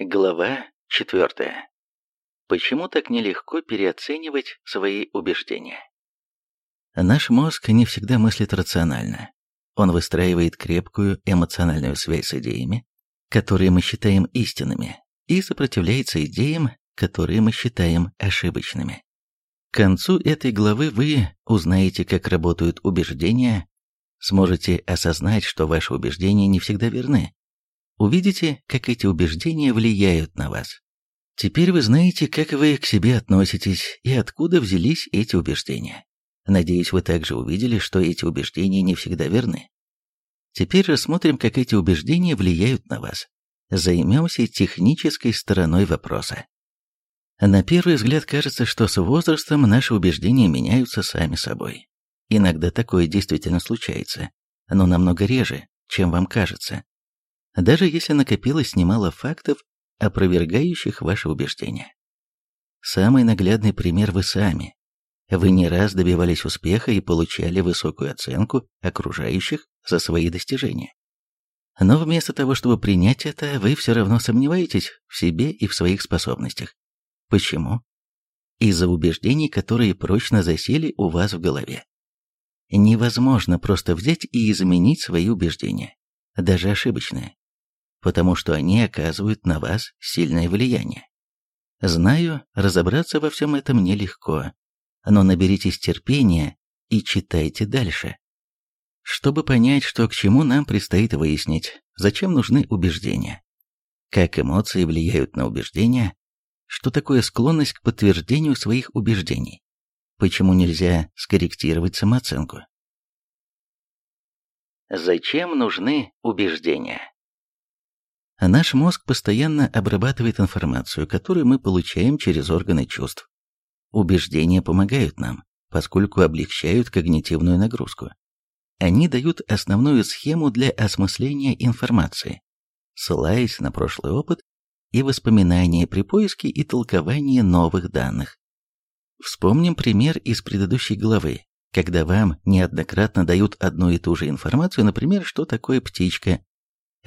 Глава 4. Почему так нелегко переоценивать свои убеждения? Наш мозг не всегда мыслит рационально. Он выстраивает крепкую эмоциональную связь с идеями, которые мы считаем истинными, и сопротивляется идеям, которые мы считаем ошибочными. К концу этой главы вы узнаете, как работают убеждения, сможете осознать, что ваши убеждения не всегда верны, увидите, как эти убеждения влияют на вас. Теперь вы знаете, как вы к себе относитесь и откуда взялись эти убеждения. Надеюсь, вы также увидели, что эти убеждения не всегда верны. Теперь рассмотрим, как эти убеждения влияют на вас. Займемся технической стороной вопроса. На первый взгляд кажется, что с возрастом наши убеждения меняются сами собой. Иногда такое действительно случается, но намного реже, чем вам кажется даже если накопилось немало фактов, опровергающих ваши убеждения. Самый наглядный пример вы сами. Вы не раз добивались успеха и получали высокую оценку окружающих за свои достижения. Но вместо того, чтобы принять это, вы все равно сомневаетесь в себе и в своих способностях. Почему? Из-за убеждений, которые прочно засели у вас в голове. Невозможно просто взять и изменить свои убеждения, даже ошибочные потому что они оказывают на вас сильное влияние. Знаю, разобраться во всем этом нелегко, но наберитесь терпения и читайте дальше. Чтобы понять, что к чему нам предстоит выяснить, зачем нужны убеждения, как эмоции влияют на убеждения, что такое склонность к подтверждению своих убеждений, почему нельзя скорректировать самооценку. Зачем нужны убеждения? Наш мозг постоянно обрабатывает информацию, которую мы получаем через органы чувств. Убеждения помогают нам, поскольку облегчают когнитивную нагрузку. Они дают основную схему для осмысления информации, ссылаясь на прошлый опыт и воспоминания при поиске и толковании новых данных. Вспомним пример из предыдущей главы, когда вам неоднократно дают одну и ту же информацию, например, что такое птичка,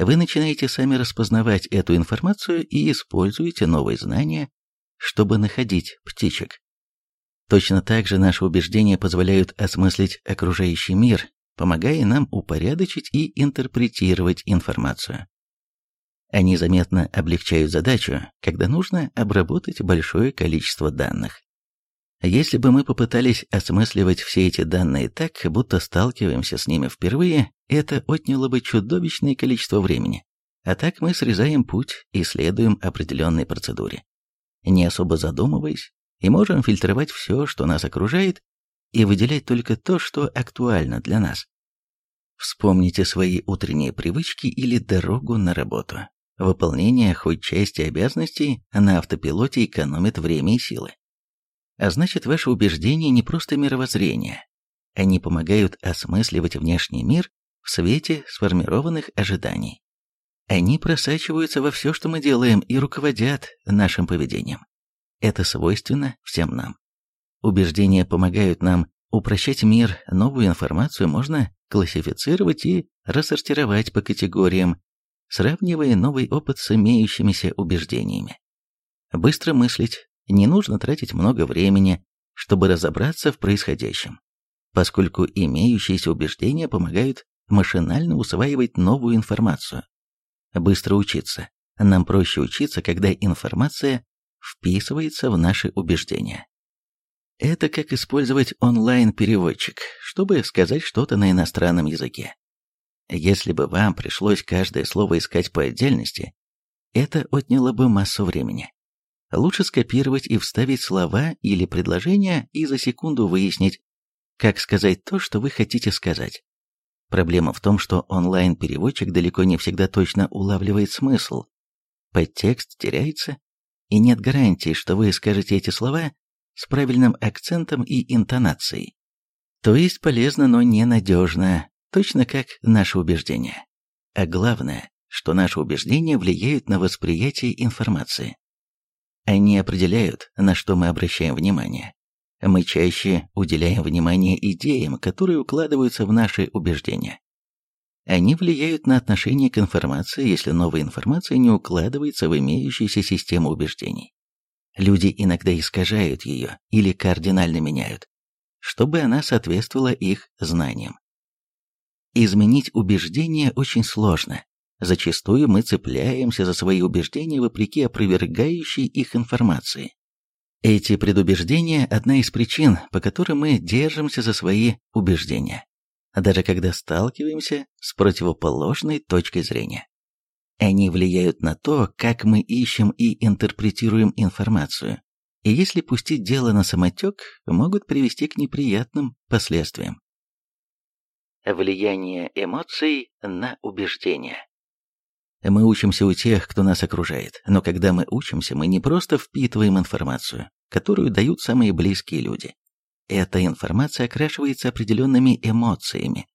вы начинаете сами распознавать эту информацию и используете новые знания, чтобы находить птичек. Точно так же наши убеждения позволяют осмыслить окружающий мир, помогая нам упорядочить и интерпретировать информацию. Они заметно облегчают задачу, когда нужно обработать большое количество данных. Если бы мы попытались осмысливать все эти данные так, будто сталкиваемся с ними впервые, это отняло бы чудовищное количество времени. А так мы срезаем путь и следуем определенной процедуре. Не особо задумываясь, и можем фильтровать все, что нас окружает, и выделять только то, что актуально для нас. Вспомните свои утренние привычки или дорогу на работу. Выполнение хоть части обязанностей на автопилоте экономит время и силы. А значит, ваши убеждения не просто мировоззрение. Они помогают осмысливать внешний мир в свете сформированных ожиданий. Они просачиваются во все, что мы делаем, и руководят нашим поведением. Это свойственно всем нам. Убеждения помогают нам упрощать мир, новую информацию можно классифицировать и рассортировать по категориям, сравнивая новый опыт с имеющимися убеждениями. Быстро мыслить, не нужно тратить много времени, чтобы разобраться в происходящем, поскольку имеющиеся убеждения помогают машинально усваивать новую информацию. Быстро учиться. Нам проще учиться, когда информация вписывается в наши убеждения. Это как использовать онлайн-переводчик, чтобы сказать что-то на иностранном языке. Если бы вам пришлось каждое слово искать по отдельности, это отняло бы массу времени. Лучше скопировать и вставить слова или предложения и за секунду выяснить, как сказать то, что вы хотите сказать. Проблема в том, что онлайн-переводчик далеко не всегда точно улавливает смысл. Подтекст теряется, и нет гарантии, что вы скажете эти слова с правильным акцентом и интонацией. То есть полезно, но ненадежно, точно как наши убеждения. А главное, что наши убеждения влияют на восприятие информации. Они определяют, на что мы обращаем внимание. Мы чаще уделяем внимание идеям, которые укладываются в наши убеждения. Они влияют на отношение к информации, если новая информация не укладывается в имеющуюся систему убеждений. Люди иногда искажают ее или кардинально меняют, чтобы она соответствовала их знаниям. Изменить убеждения очень сложно. Зачастую мы цепляемся за свои убеждения вопреки опровергающей их информации. Эти предубеждения – одна из причин, по которым мы держимся за свои убеждения, даже когда сталкиваемся с противоположной точкой зрения. Они влияют на то, как мы ищем и интерпретируем информацию, и если пустить дело на самотек, могут привести к неприятным последствиям. Влияние эмоций на убеждения. Мы учимся у тех, кто нас окружает, но когда мы учимся, мы не просто впитываем информацию, которую дают самые близкие люди. Эта информация окрашивается определенными эмоциями,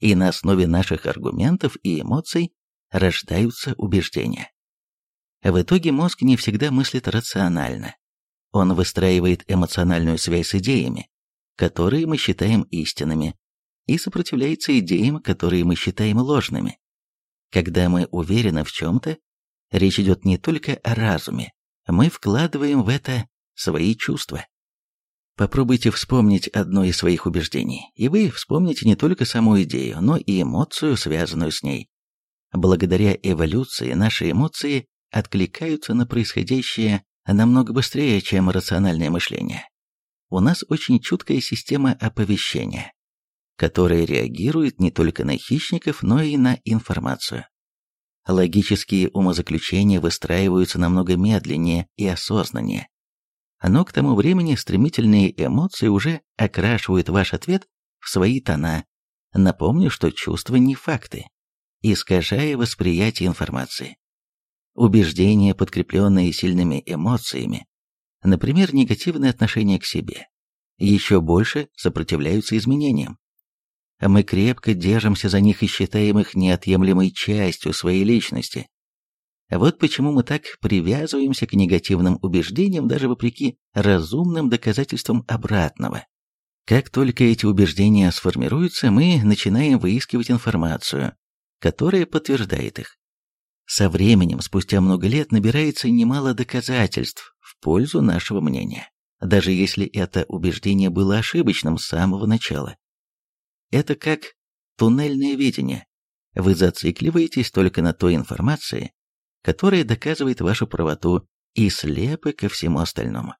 и на основе наших аргументов и эмоций рождаются убеждения. В итоге мозг не всегда мыслит рационально. Он выстраивает эмоциональную связь с идеями, которые мы считаем истинными, и сопротивляется идеям, которые мы считаем ложными. Когда мы уверены в чем-то, речь идет не только о разуме, мы вкладываем в это свои чувства. Попробуйте вспомнить одно из своих убеждений, и вы вспомните не только саму идею, но и эмоцию, связанную с ней. Благодаря эволюции наши эмоции откликаются на происходящее намного быстрее, чем рациональное мышление. У нас очень чуткая система оповещения которая реагирует не только на хищников, но и на информацию. Логические умозаключения выстраиваются намного медленнее и осознаннее. Но к тому времени стремительные эмоции уже окрашивают ваш ответ в свои тона. Напомню, что чувства не факты, искажая восприятие информации. Убеждения, подкрепленные сильными эмоциями, например, негативное отношение к себе, еще больше сопротивляются изменениям. Мы крепко держимся за них и считаем их неотъемлемой частью своей личности. Вот почему мы так привязываемся к негативным убеждениям даже вопреки разумным доказательствам обратного. Как только эти убеждения сформируются, мы начинаем выискивать информацию, которая подтверждает их. Со временем, спустя много лет, набирается немало доказательств в пользу нашего мнения, даже если это убеждение было ошибочным с самого начала. Это как туннельное видение. Вы зацикливаетесь только на той информации, которая доказывает вашу правоту, и слепы ко всему остальному.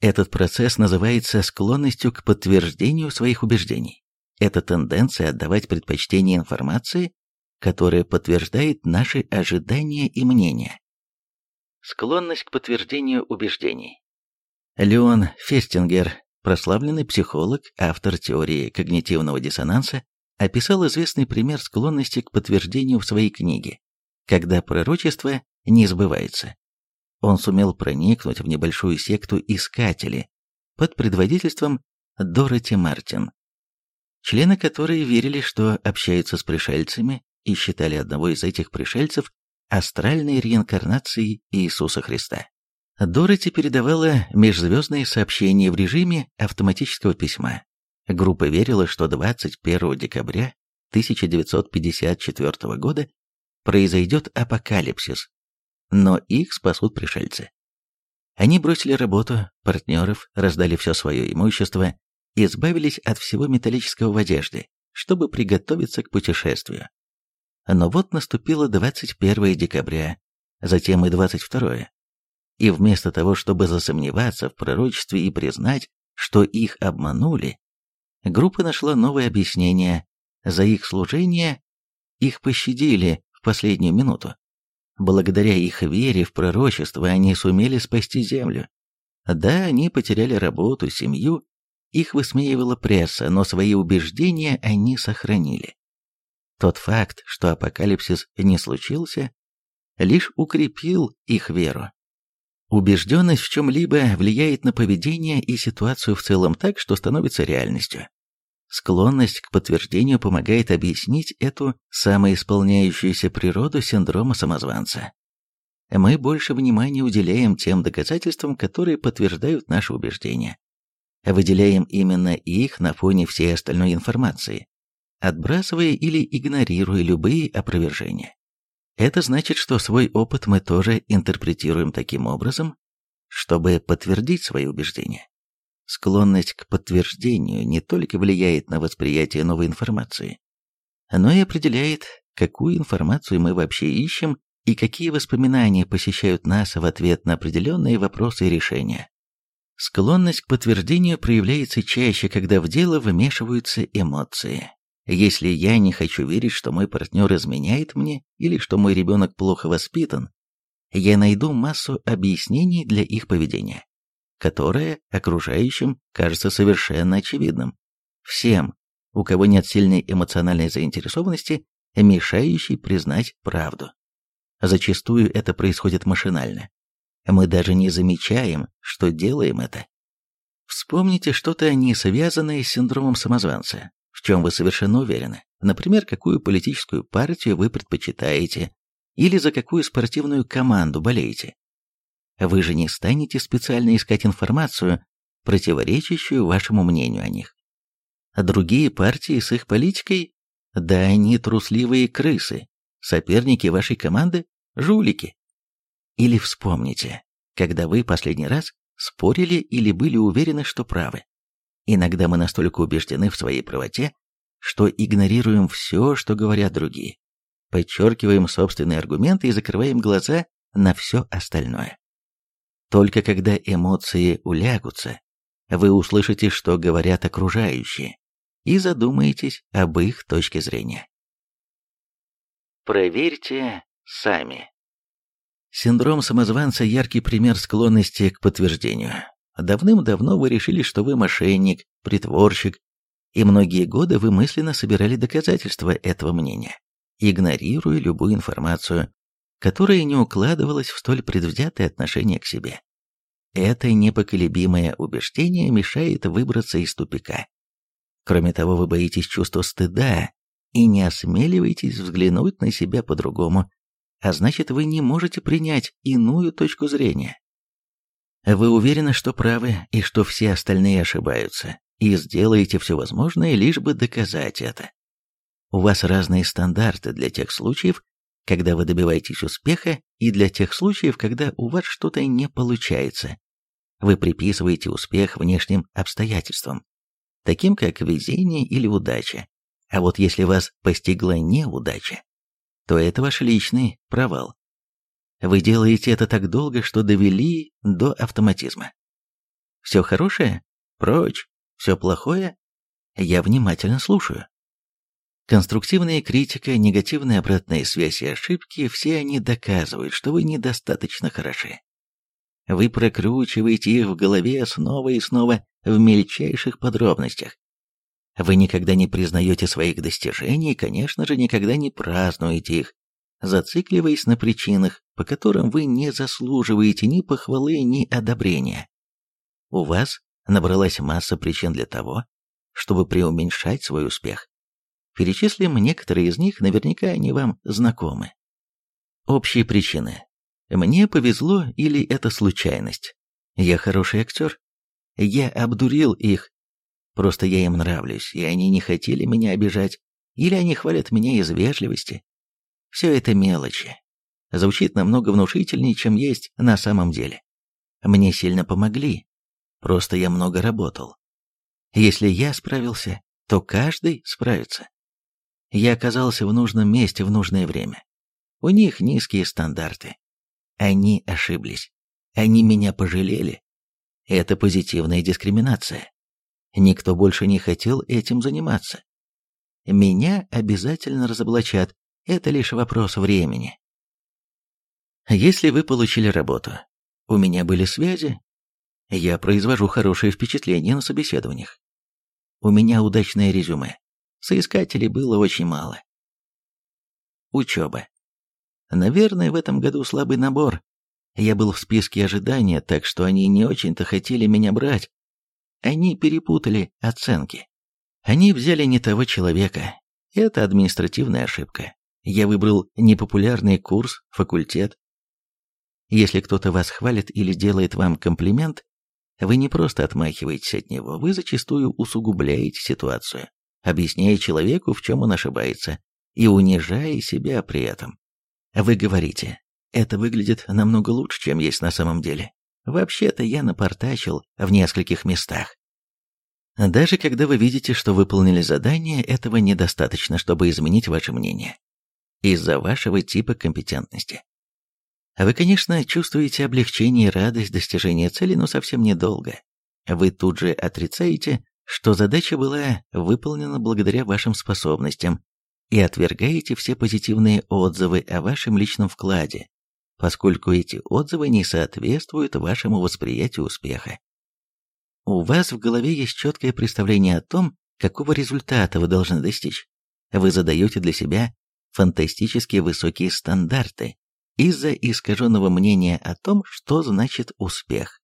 Этот процесс называется склонностью к подтверждению своих убеждений. Это тенденция отдавать предпочтение информации, которая подтверждает наши ожидания и мнения. Склонность к подтверждению убеждений. Леон Фестингер Прославленный психолог, автор теории когнитивного диссонанса, описал известный пример склонности к подтверждению в своей книге, когда пророчество не сбывается. Он сумел проникнуть в небольшую секту искателей под предводительством Дороти Мартин, члены которой верили, что общаются с пришельцами и считали одного из этих пришельцев астральной реинкарнацией Иисуса Христа. Дороти передавала межзвездные сообщения в режиме автоматического письма. Группа верила, что 21 декабря 1954 года произойдет апокалипсис, но их спасут пришельцы. Они бросили работу, партнеров, раздали все свое имущество, избавились от всего металлического в одежде, чтобы приготовиться к путешествию. Но вот наступило 21 декабря, затем и 22 и вместо того, чтобы засомневаться в пророчестве и признать, что их обманули, группа нашла новое объяснение. За их служение их пощадили в последнюю минуту. Благодаря их вере в пророчество они сумели спасти землю. Да, они потеряли работу, семью, их высмеивала пресса, но свои убеждения они сохранили. Тот факт, что апокалипсис не случился, лишь укрепил их веру. Убежденность в чем-либо влияет на поведение и ситуацию в целом так, что становится реальностью. Склонность к подтверждению помогает объяснить эту самоисполняющуюся природу синдрома самозванца. Мы больше внимания уделяем тем доказательствам, которые подтверждают наши убеждения. Выделяем именно их на фоне всей остальной информации. отбрасывая или игнорируя любые опровержения. Это значит, что свой опыт мы тоже интерпретируем таким образом, чтобы подтвердить свои убеждения. Склонность к подтверждению не только влияет на восприятие новой информации, но и определяет, какую информацию мы вообще ищем и какие воспоминания посещают нас в ответ на определенные вопросы и решения. Склонность к подтверждению проявляется чаще, когда в дело вмешиваются эмоции. Если я не хочу верить, что мой партнер изменяет мне или что мой ребенок плохо воспитан, я найду массу объяснений для их поведения, которое окружающим кажется совершенно очевидным. Всем, у кого нет сильной эмоциональной заинтересованности, мешающей признать правду. Зачастую это происходит машинально. Мы даже не замечаем, что делаем это. Вспомните что-то не связанное с синдромом самозванца, в чем вы совершенно уверены. Например, какую политическую партию вы предпочитаете или за какую спортивную команду болеете. Вы же не станете специально искать информацию, противоречащую вашему мнению о них. А другие партии с их политикой, да они трусливые крысы, соперники вашей команды – жулики. Или вспомните, когда вы последний раз спорили или были уверены, что правы. Иногда мы настолько убеждены в своей правоте, что игнорируем все, что говорят другие, подчеркиваем собственные аргументы и закрываем глаза на все остальное. Только когда эмоции улягутся, вы услышите, что говорят окружающие, и задумаетесь об их точке зрения. Проверьте сами. Синдром самозванца – яркий пример склонности к подтверждению. Давным-давно вы решили, что вы мошенник, притворщик, и многие годы вы мысленно собирали доказательства этого мнения, игнорируя любую информацию, которая не укладывалась в столь предвзятое отношение к себе. Это непоколебимое убеждение мешает выбраться из тупика. Кроме того, вы боитесь чувства стыда и не осмеливаетесь взглянуть на себя по-другому, а значит, вы не можете принять иную точку зрения. Вы уверены, что правы и что все остальные ошибаются, и сделаете все возможное, лишь бы доказать это. У вас разные стандарты для тех случаев, когда вы добиваетесь успеха, и для тех случаев, когда у вас что-то не получается. Вы приписываете успех внешним обстоятельствам, таким как везение или удача. А вот если вас постигла неудача, то это ваш личный провал. Вы делаете это так долго, что довели до автоматизма. Все хорошее? Прочь. Все плохое? Я внимательно слушаю. Конструктивная критика, негативная обратная связь и ошибки – все они доказывают, что вы недостаточно хороши. Вы прокручиваете их в голове снова и снова в мельчайших подробностях. Вы никогда не признаете своих достижений и, конечно же, никогда не празднуете их, зацикливаясь на причинах, по которым вы не заслуживаете ни похвалы, ни одобрения. У вас набралась масса причин для того, чтобы преуменьшать свой успех. Перечислим некоторые из них, наверняка они вам знакомы. Общие причины. Мне повезло или это случайность? Я хороший актер? Я обдурил их. Просто я им нравлюсь, и они не хотели меня обижать. Или они хвалят меня из вежливости. Все это мелочи. Звучит намного внушительнее, чем есть на самом деле. Мне сильно помогли. Просто я много работал. Если я справился, то каждый справится. Я оказался в нужном месте в нужное время. У них низкие стандарты. Они ошиблись. Они меня пожалели. Это позитивная дискриминация. Никто больше не хотел этим заниматься. Меня обязательно разоблачат, это лишь вопрос времени. Если вы получили работу, у меня были связи, я произвожу хорошее впечатление на собеседованиях. У меня удачное резюме. Соискателей было очень мало. Учеба. Наверное, в этом году слабый набор. Я был в списке ожидания, так что они не очень-то хотели меня брать. Они перепутали оценки. Они взяли не того человека. Это административная ошибка. Я выбрал непопулярный курс, факультет. Если кто-то вас хвалит или делает вам комплимент, вы не просто отмахиваетесь от него, вы зачастую усугубляете ситуацию. объясняя человеку, в чем он ошибается, и унижая себя при этом. Вы говорите, это выглядит намного лучше, чем есть на самом деле. Вообще-то я напортачил в нескольких местах. Даже когда вы видите, что выполнили задание, этого недостаточно, чтобы изменить ваше мнение. Из-за вашего типа компетентности. Вы, конечно, чувствуете облегчение и радость достижения цели, но совсем недолго. Вы тут же отрицаете, что задача была выполнена благодаря вашим способностям, и отвергаете все позитивные отзывы о вашем личном вкладе, поскольку эти отзывы не соответствуют вашему восприятию успеха. У вас в голове есть четкое представление о том, какого результата вы должны достичь. Вы задаете для себя фантастически высокие стандарты из-за искаженного мнения о том, что значит успех.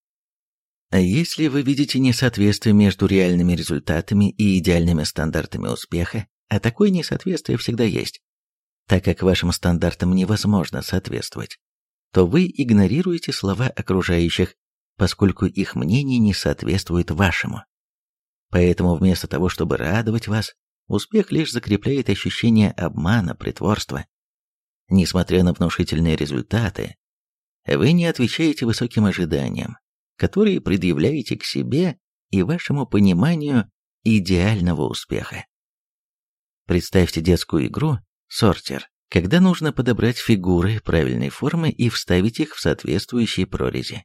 А если вы видите несоответствие между реальными результатами и идеальными стандартами успеха, а такое несоответствие всегда есть, так как вашим стандартам невозможно соответствовать, то вы игнорируете слова окружающих, поскольку их мнение не соответствует вашему. Поэтому вместо того, чтобы радовать вас, успех лишь закрепляет ощущение обмана, притворства. Несмотря на внушительные результаты, вы не отвечаете высоким ожиданиям, которые предъявляете к себе и вашему пониманию идеального успеха. Представьте детскую игру «Сортер», когда нужно подобрать фигуры правильной формы и вставить их в соответствующие прорези.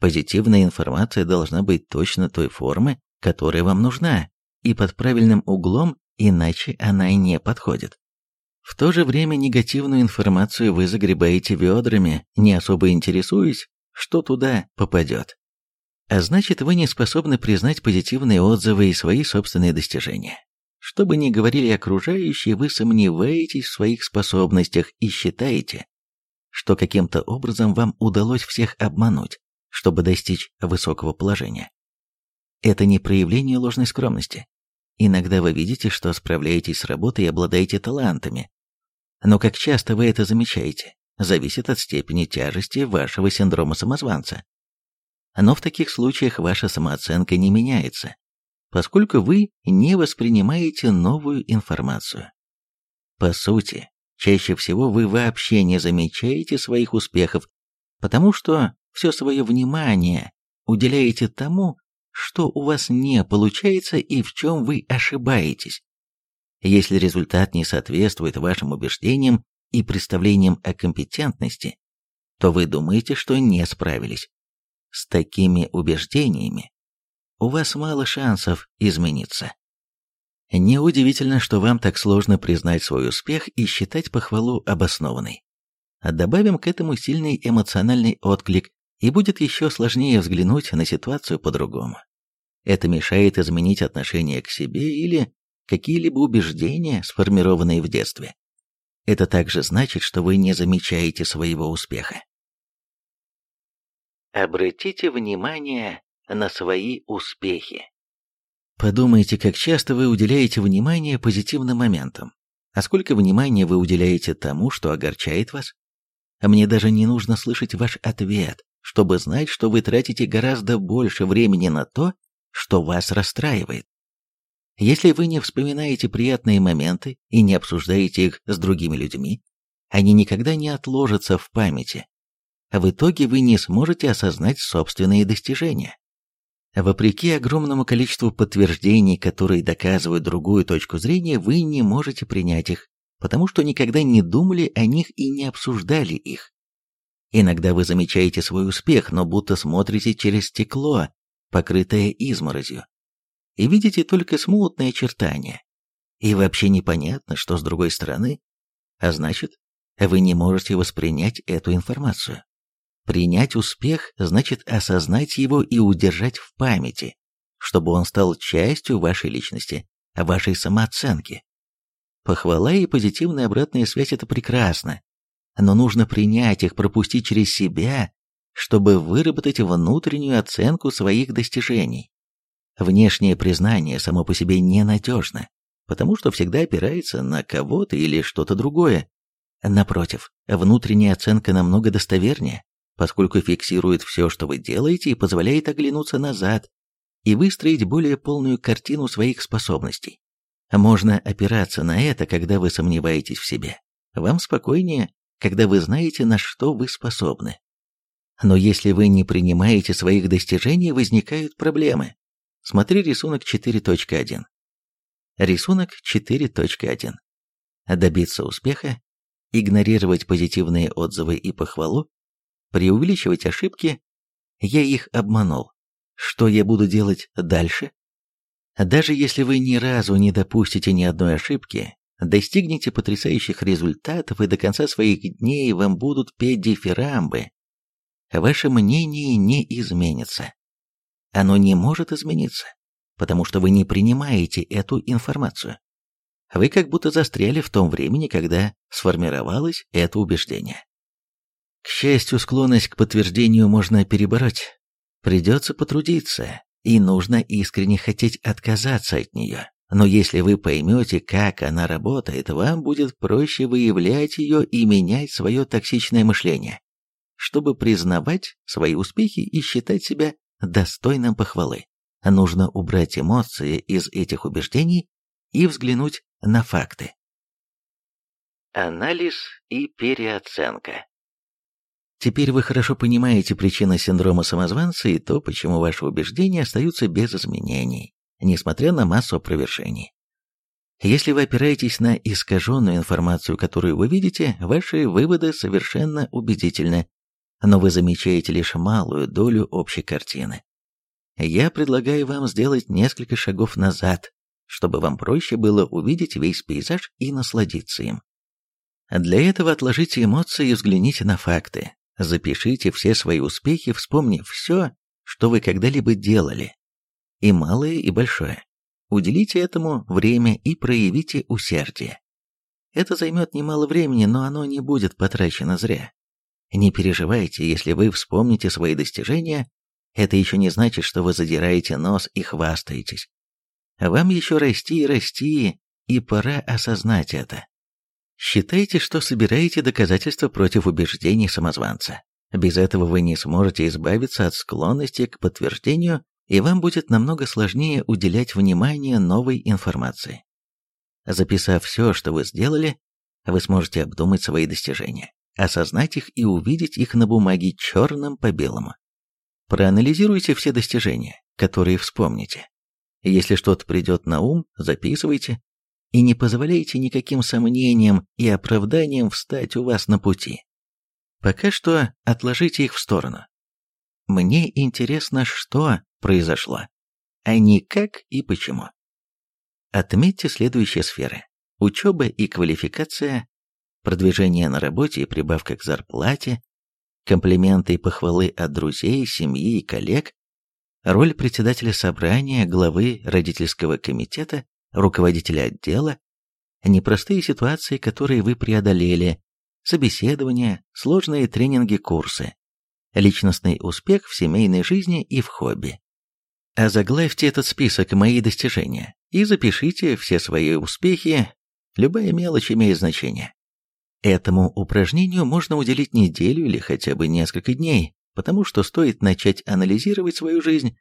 Позитивная информация должна быть точно той формы, которая вам нужна, и под правильным углом, иначе она не подходит. В то же время негативную информацию вы загребаете ведрами, не особо интересуясь, что туда попадет. А значит, вы не способны признать позитивные отзывы и свои собственные достижения. Что бы ни говорили окружающие, вы сомневаетесь в своих способностях и считаете, что каким-то образом вам удалось всех обмануть, чтобы достичь высокого положения. Это не проявление ложной скромности. Иногда вы видите, что справляетесь с работой и обладаете талантами. Но как часто вы это замечаете, зависит от степени тяжести вашего синдрома самозванца. Но в таких случаях ваша самооценка не меняется, поскольку вы не воспринимаете новую информацию. По сути, чаще всего вы вообще не замечаете своих успехов, потому что все свое внимание уделяете тому, что у вас не получается и в чем вы ошибаетесь. Если результат не соответствует вашим убеждениям и представлениям о компетентности, то вы думаете, что не справились. С такими убеждениями у вас мало шансов измениться. Неудивительно, что вам так сложно признать свой успех и считать похвалу обоснованной. Добавим к этому сильный эмоциональный отклик, и будет еще сложнее взглянуть на ситуацию по-другому. Это мешает изменить отношение к себе или какие-либо убеждения, сформированные в детстве. Это также значит, что вы не замечаете своего успеха. Обратите внимание на свои успехи. Подумайте, как часто вы уделяете внимание позитивным моментам, а сколько внимания вы уделяете тому, что огорчает вас. Мне даже не нужно слышать ваш ответ, чтобы знать, что вы тратите гораздо больше времени на то, что вас расстраивает. Если вы не вспоминаете приятные моменты и не обсуждаете их с другими людьми, они никогда не отложатся в памяти. В итоге вы не сможете осознать собственные достижения. Вопреки огромному количеству подтверждений, которые доказывают другую точку зрения, вы не можете принять их, потому что никогда не думали о них и не обсуждали их. Иногда вы замечаете свой успех, но будто смотрите через стекло, покрытое изморозью, и видите только смутные очертания. И вообще непонятно, что с другой стороны, а значит, вы не можете воспринять эту информацию. Принять успех значит осознать его и удержать в памяти, чтобы он стал частью вашей личности, вашей самооценки. Похвала и позитивная обратная связь – это прекрасно, но нужно принять их, пропустить через себя, чтобы выработать внутреннюю оценку своих достижений. Внешнее признание само по себе ненадежно, потому что всегда опирается на кого-то или что-то другое. Напротив, внутренняя оценка намного достовернее, поскольку фиксирует все, что вы делаете, и позволяет оглянуться назад и выстроить более полную картину своих способностей. Можно опираться на это, когда вы сомневаетесь в себе. Вам спокойнее, когда вы знаете, на что вы способны. Но если вы не принимаете своих достижений, возникают проблемы. Смотри рисунок 4.1. Рисунок 4.1. Добиться успеха, игнорировать позитивные отзывы и похвалу, преувеличивать ошибки. Я их обманул. Что я буду делать дальше? Даже если вы ни разу не допустите ни одной ошибки, достигнете потрясающих результатов и до конца своих дней вам будут петь дифирамбы, ваше мнение не изменится. Оно не может измениться, потому что вы не принимаете эту информацию. Вы как будто застряли в том времени, когда сформировалось это убеждение. К счастью, склонность к подтверждению можно перебороть. Придется потрудиться, и нужно искренне хотеть отказаться от нее. Но если вы поймете, как она работает, вам будет проще выявлять ее и менять свое токсичное мышление, чтобы признавать свои успехи и считать себя достойным похвалы. Нужно убрать эмоции из этих убеждений и взглянуть на факты. Анализ и переоценка. Теперь вы хорошо понимаете причины синдрома самозванца и то, почему ваши убеждения остаются без изменений, несмотря на массу опровержений. Если вы опираетесь на искаженную информацию, которую вы видите, ваши выводы совершенно убедительны, но вы замечаете лишь малую долю общей картины. Я предлагаю вам сделать несколько шагов назад, чтобы вам проще было увидеть весь пейзаж и насладиться им. Для этого отложите эмоции и взгляните на факты. Запишите все свои успехи, вспомнив все, что вы когда-либо делали. И малое, и большое. Уделите этому время и проявите усердие. Это займет немало времени, но оно не будет потрачено зря. Не переживайте, если вы вспомните свои достижения, это еще не значит, что вы задираете нос и хвастаетесь. Вам еще расти и расти, и пора осознать это. Считайте, что собираете доказательства против убеждений самозванца. Без этого вы не сможете избавиться от склонности к подтверждению, и вам будет намного сложнее уделять внимание новой информации. Записав все, что вы сделали, вы сможете обдумать свои достижения осознать их и увидеть их на бумаге черным по белому. Проанализируйте все достижения, которые вспомните. Если что-то придет на ум, записывайте, и не позволяйте никаким сомнениям и оправданиям встать у вас на пути. Пока что отложите их в сторону. Мне интересно, что произошло, а не как и почему. Отметьте следующие сферы. Учеба и квалификация, продвижение на работе и прибавка к зарплате, комплименты и похвалы от друзей, семьи и коллег, роль председателя собрания, главы родительского комитета, руководителя отдела, непростые ситуации, которые вы преодолели, собеседования, сложные тренинги, курсы, личностный успех в семейной жизни и в хобби. Озаглавьте этот список «Мои достижения» и запишите все свои успехи, любая мелочь имеет значение. Этому упражнению можно уделить неделю или хотя бы несколько дней, потому что стоит начать анализировать свою жизнь,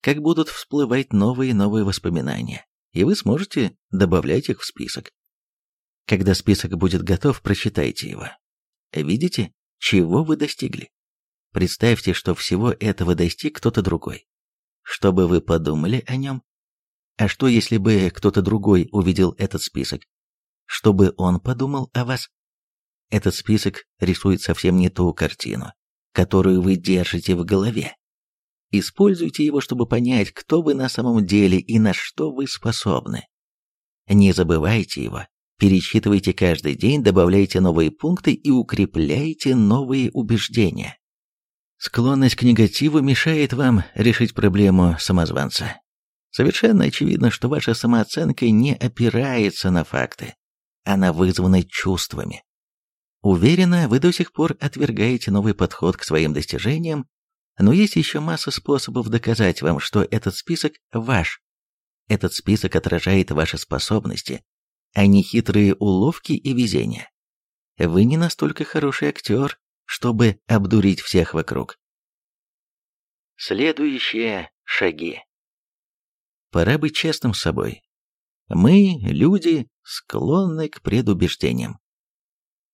как будут всплывать новые и новые воспоминания, и вы сможете добавлять их в список. Когда список будет готов, прочитайте его. Видите, чего вы достигли? Представьте, что всего этого достиг кто-то другой. Что бы вы подумали о нем? А что, если бы кто-то другой увидел этот список? Что бы он подумал о вас? Этот список рисует совсем не ту картину, которую вы держите в голове. Используйте его, чтобы понять, кто вы на самом деле и на что вы способны. Не забывайте его, перечитывайте каждый день, добавляйте новые пункты и укрепляйте новые убеждения. Склонность к негативу мешает вам решить проблему самозванца. Совершенно очевидно, что ваша самооценка не опирается на факты, она вызвана чувствами. Уверена, вы до сих пор отвергаете новый подход к своим достижениям, но есть еще масса способов доказать вам, что этот список ваш. Этот список отражает ваши способности, а не хитрые уловки и везение. Вы не настолько хороший актер, чтобы обдурить всех вокруг. Следующие шаги. Пора быть честным с собой. Мы, люди, склонны к предубеждениям.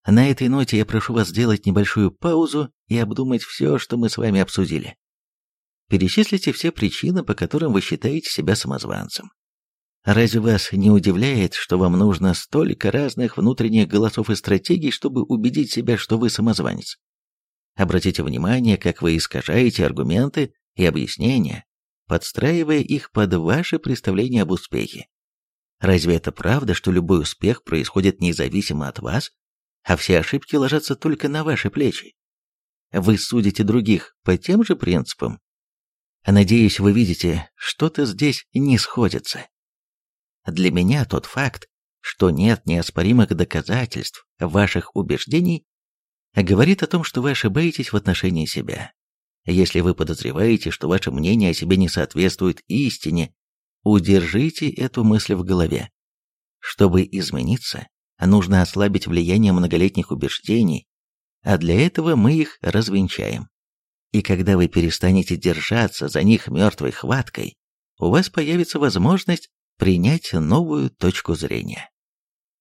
На этой ноте я прошу вас сделать небольшую паузу и обдумать все, что мы с вами обсудили. Перечислите все причины, по которым вы считаете себя самозванцем. Разве вас не удивляет, что вам нужно столько разных внутренних голосов и стратегий, чтобы убедить себя, что вы самозванец? Обратите внимание, как вы искажаете аргументы и объяснения, подстраивая их под ваши представления об успехе. Разве это правда, что любой успех происходит независимо от вас, а все ошибки ложатся только на ваши плечи? Вы судите других по тем же принципам? Надеюсь, вы видите, что-то здесь не сходится. Для меня тот факт, что нет неоспоримых доказательств ваших убеждений, говорит о том, что вы ошибаетесь в отношении себя. Если вы подозреваете, что ваше мнение о себе не соответствует истине, удержите эту мысль в голове. Чтобы измениться, нужно ослабить влияние многолетних убеждений, а для этого мы их развенчаем. И когда вы перестанете держаться за них мертвой хваткой, у вас появится возможность принять новую точку зрения.